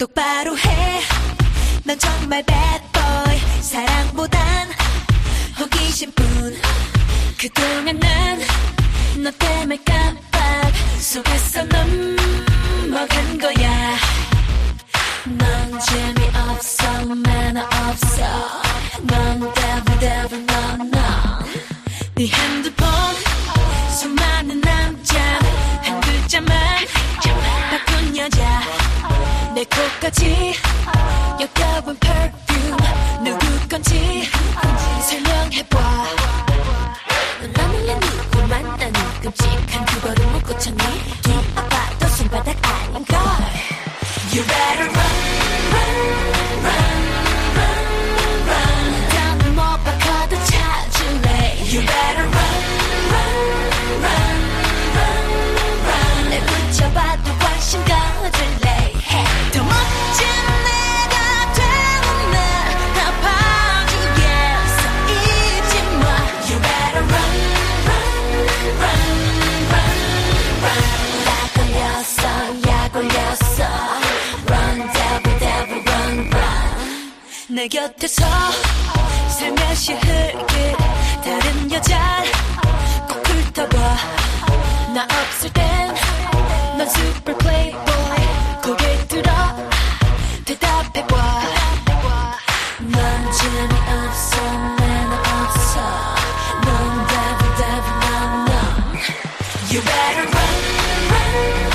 똑바로 해. 넌 정말 bad boy. 사랑보단 호기심뿐. 그동안 난 너 때문에 깜빡 속았어 넘어간 거야. 넌 재미없어, 매너 없어. 넌 devil, devil, 넌, 넌. 네 핸드폰, 내 코까지 역겨운 perfume. 누구 건지 설명해봐. 내 누구 만나니 끔찍한 그거를 못 고쳤니? 기어봐도 손바닥 아닌 걸. You better 내 곁에서 살며시 흘길 다른 여자 꼭 훑어봐. 나 없을 땐넌 super playboy. 고개 들어 대답해봐. You better run run run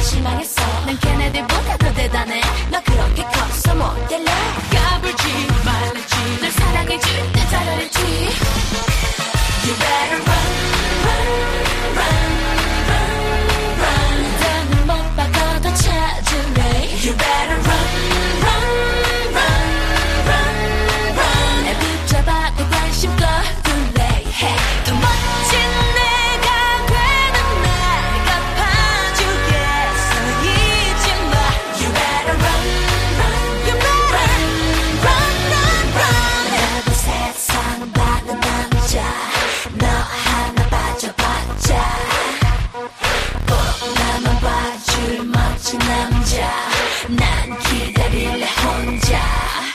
실망했어. 난 걔네들보다 더 대단해. 너 그렇게 커서 못 될래. 까불지. 미친 남자 난 기다릴래 혼자.